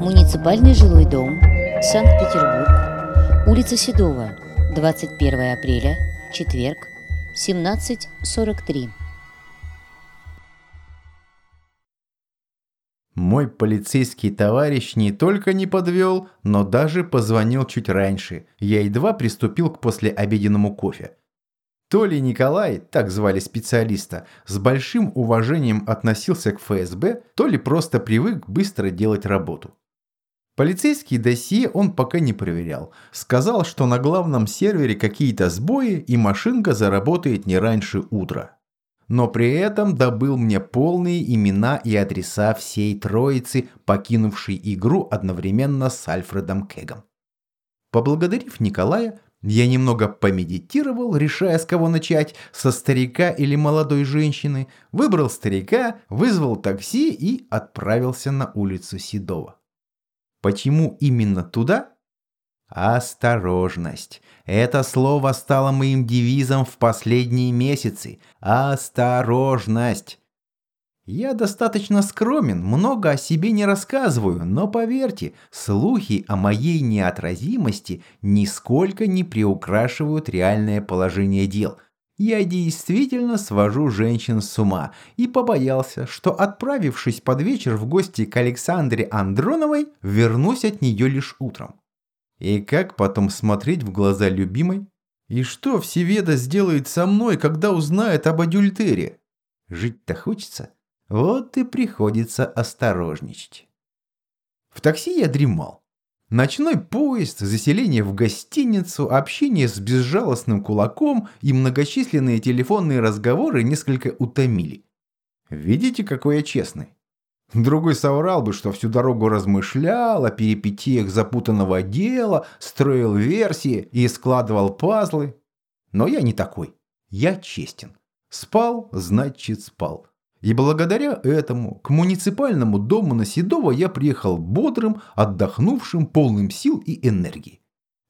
Муниципальный жилой дом, Санкт-Петербург, улица Седова, 21 апреля, четверг, 17.43. Мой полицейский товарищ не только не подвел, но даже позвонил чуть раньше. Я едва приступил к послеобеденному кофе. То ли Николай, так звали специалиста, с большим уважением относился к ФСБ, то ли просто привык быстро делать работу. Полицейский досье он пока не проверял. Сказал, что на главном сервере какие-то сбои и машинка заработает не раньше утра. Но при этом добыл мне полные имена и адреса всей троицы, покинувшей игру одновременно с Альфредом Кегом. Поблагодарив Николая, я немного помедитировал, решая, с кого начать, со старика или молодой женщины, выбрал старика, вызвал такси и отправился на улицу Седова. Почему именно туда? Осторожность. Это слово стало моим девизом в последние месяцы. Осторожность. Я достаточно скромен, много о себе не рассказываю, но поверьте, слухи о моей неотразимости нисколько не приукрашивают реальное положение дел. Я действительно свожу женщин с ума и побоялся, что отправившись под вечер в гости к Александре Андроновой, вернусь от нее лишь утром. И как потом смотреть в глаза любимой? И что Всеведа сделает со мной, когда узнает об адюльтере? Жить-то хочется? Вот и приходится осторожничать. В такси я дремал. Ночной поезд, заселение в гостиницу, общение с безжалостным кулаком и многочисленные телефонные разговоры несколько утомили. Видите, какой я честный? Другой соврал бы, что всю дорогу размышлял о перипетиях запутанного дела, строил версии и складывал пазлы. Но я не такой. Я честен. Спал, значит спал. И благодаря этому к муниципальному дому на Седово я приехал бодрым, отдохнувшим, полным сил и энергии.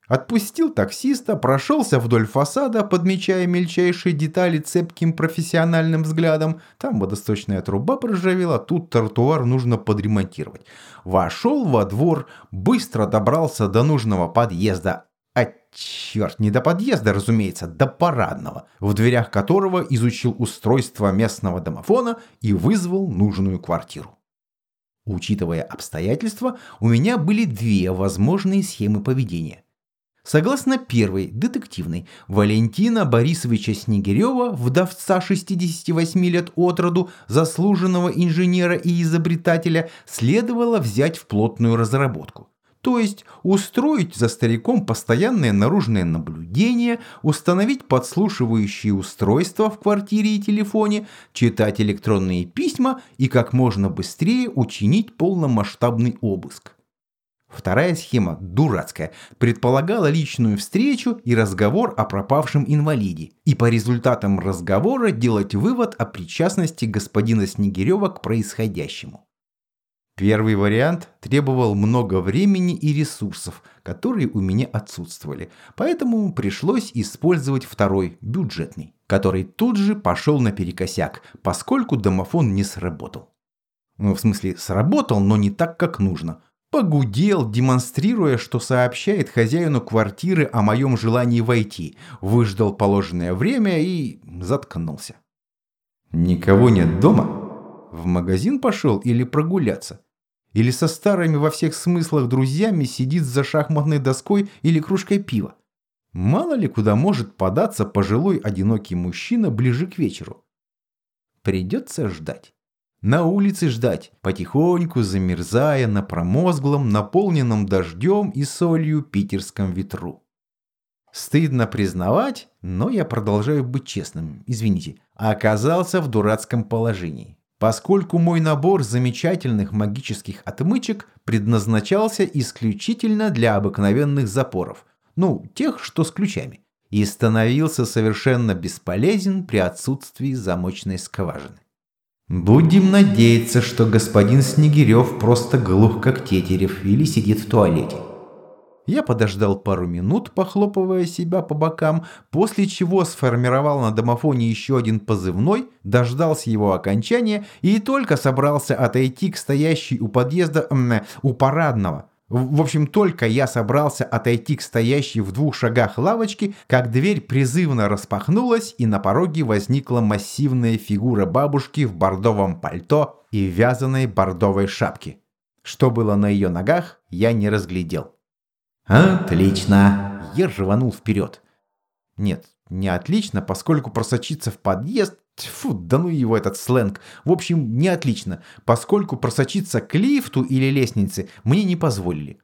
Отпустил таксиста, прошелся вдоль фасада, подмечая мельчайшие детали цепким профессиональным взглядом. Там водосточная труба проржавела, тут тротуар нужно подремонтировать. Вошел во двор, быстро добрался до нужного подъезда, черт, не до подъезда, разумеется, до парадного, в дверях которого изучил устройство местного домофона и вызвал нужную квартиру. Учитывая обстоятельства, у меня были две возможные схемы поведения. Согласно первой, детективной, Валентина Борисовича Снегирева, вдовца 68 лет от роду, заслуженного инженера и изобретателя, следовало взять в плотную разработку. То есть устроить за стариком постоянное наружное наблюдение, установить подслушивающие устройства в квартире и телефоне, читать электронные письма и как можно быстрее учинить полномасштабный обыск. Вторая схема, дурацкая, предполагала личную встречу и разговор о пропавшем инвалиде, и по результатам разговора делать вывод о причастности господина Снегирева к происходящему. Первый вариант требовал много времени и ресурсов, которые у меня отсутствовали, поэтому пришлось использовать второй, бюджетный, который тут же пошел наперекосяк, поскольку домофон не сработал. Ну, в смысле, сработал, но не так, как нужно. Погудел, демонстрируя, что сообщает хозяину квартиры о моем желании войти, выждал положенное время и заткнулся. Никого нет дома? В магазин пошел или прогуляться? Или со старыми во всех смыслах друзьями сидит за шахматной доской или кружкой пива. Мало ли куда может податься пожилой одинокий мужчина ближе к вечеру. Придется ждать. На улице ждать, потихоньку замерзая на промозглом, наполненном дождем и солью питерском ветру. Стыдно признавать, но я продолжаю быть честным, извините, оказался в дурацком положении поскольку мой набор замечательных магических отмычек предназначался исключительно для обыкновенных запоров, ну, тех, что с ключами, и становился совершенно бесполезен при отсутствии замочной скважины. Будем надеяться, что господин Снегирев просто глух как тетерев или сидит в туалете. Я подождал пару минут, похлопывая себя по бокам, после чего сформировал на домофоне еще один позывной, дождался его окончания и только собрался отойти к стоящей у подъезда, м, у парадного. В общем, только я собрался отойти к стоящей в двух шагах лавочке, как дверь призывно распахнулась, и на пороге возникла массивная фигура бабушки в бордовом пальто и вязаной бордовой шапке. Что было на ее ногах, я не разглядел. «Отлично!» Я рванул вперед. Нет, не отлично, поскольку просочиться в подъезд... Фу, да ну его этот сленг. В общем, не отлично, поскольку просочиться к лифту или лестнице мне не позволили.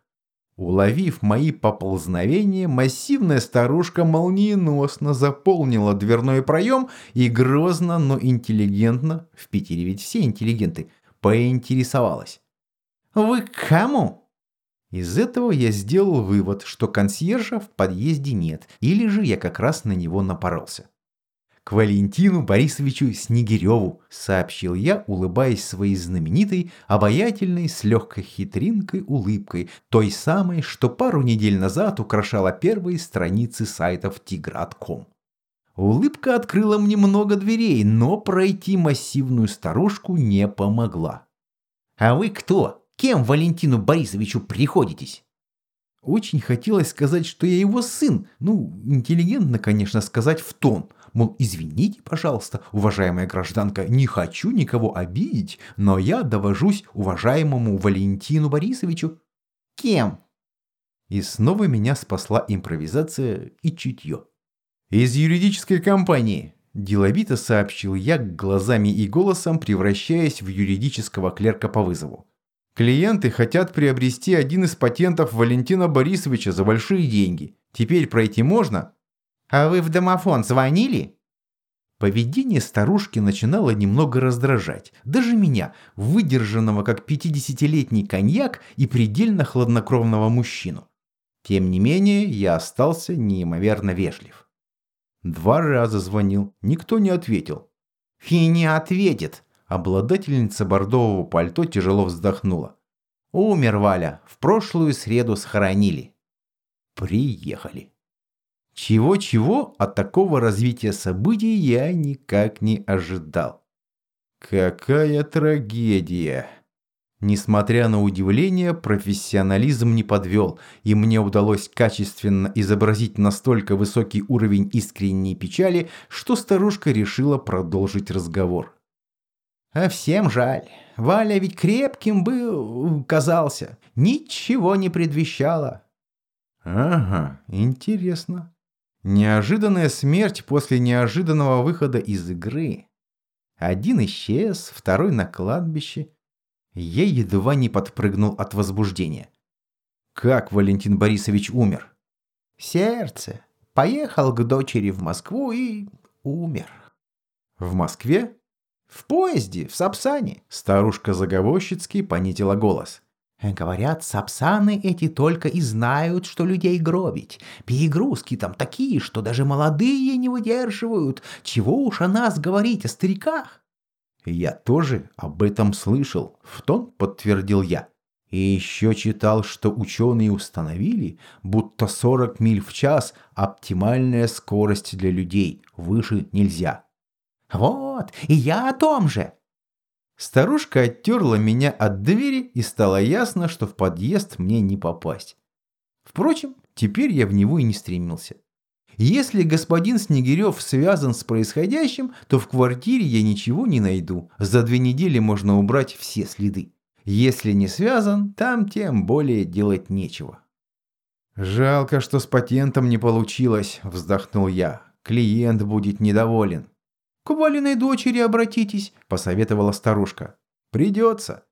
Уловив мои поползновения, массивная старушка молниеносно заполнила дверной проем и грозно, но интеллигентно, в Питере ведь все интеллигенты, поинтересовалась. «Вы к кому?» Из этого я сделал вывод, что консьержа в подъезде нет, или же я как раз на него напоролся. «К Валентину Борисовичу Снегиреву», — сообщил я, улыбаясь своей знаменитой, обаятельной, с легкой хитринкой улыбкой, той самой, что пару недель назад украшала первые страницы сайтов Тигратком. Улыбка открыла мне много дверей, но пройти массивную старушку не помогла. «А вы кто?» Кем Валентину Борисовичу приходитесь?» Очень хотелось сказать, что я его сын. Ну, интеллигентно, конечно, сказать в тон. Мол, извините, пожалуйста, уважаемая гражданка, не хочу никого обидеть, но я довожусь уважаемому Валентину Борисовичу. Кем? И снова меня спасла импровизация и чутье. Из юридической компании. Деловито сообщил я глазами и голосом, превращаясь в юридического клерка по вызову. Клиенты хотят приобрести один из патентов Валентина Борисовича за большие деньги. Теперь пройти можно? А вы в домофон звонили? Поведение старушки начинало немного раздражать. Даже меня, выдержанного как 50-летний коньяк и предельно хладнокровного мужчину. Тем не менее, я остался неимоверно вежлив. Два раза звонил, никто не ответил. «И не ответит», Обладательница бордового пальто тяжело вздохнула. «Умер Валя. В прошлую среду схоронили». «Приехали». Чего-чего от такого развития событий я никак не ожидал. Какая трагедия. Несмотря на удивление, профессионализм не подвел, и мне удалось качественно изобразить настолько высокий уровень искренней печали, что старушка решила продолжить разговор. А всем жаль. Валя ведь крепким был, казался. Ничего не предвещало. Ага, интересно. Неожиданная смерть после неожиданного выхода из игры. Один исчез, второй на кладбище. Я едва не подпрыгнул от возбуждения. Как Валентин Борисович умер? Сердце. Поехал к дочери в Москву и умер. В Москве? «В поезде, в Сапсане!» Старушка заговорщицки понизила голос. Говорят, сапсаны эти только и знают, что людей гробить. Перегрузки там такие, что даже молодые не выдерживают. Чего уж о нас говорить, о стариках? Я тоже об этом слышал, в тон подтвердил я. И еще читал, что ученые установили, будто 40 миль в час – оптимальная скорость для людей, выше нельзя. «Вот, и я о том же!» Старушка оттерла меня от двери, и стало ясно, что в подъезд мне не попасть. Впрочем, теперь я в него и не стремился. Если господин Снегирев связан с происходящим, то в квартире я ничего не найду. За две недели можно убрать все следы. Если не связан, там тем более делать нечего. «Жалко, что с патентом не получилось», – вздохнул я. «Клиент будет недоволен». «К Валиной дочери обратитесь», – посоветовала старушка. «Придется».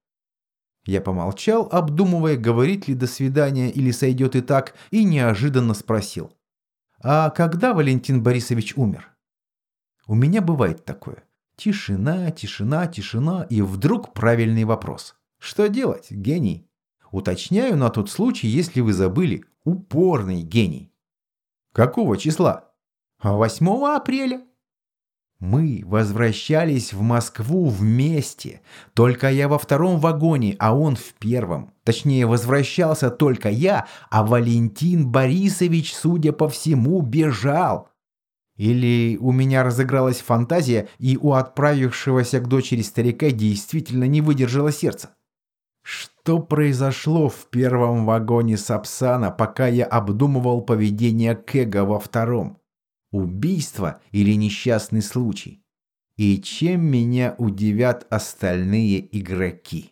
Я помолчал, обдумывая, говорить ли до свидания или сойдет и так, и неожиданно спросил. «А когда Валентин Борисович умер?» У меня бывает такое. Тишина, тишина, тишина, и вдруг правильный вопрос. Что делать, гений? Уточняю на тот случай, если вы забыли, упорный гений. Какого числа? 8 апреля. Мы возвращались в Москву вместе. Только я во втором вагоне, а он в первом. Точнее, возвращался только я, а Валентин Борисович, судя по всему, бежал. Или у меня разыгралась фантазия, и у отправившегося к дочери старика действительно не выдержало сердце. Что произошло в первом вагоне Сапсана, пока я обдумывал поведение Кэга во втором? Убийство или несчастный случай? И чем меня удивят остальные игроки?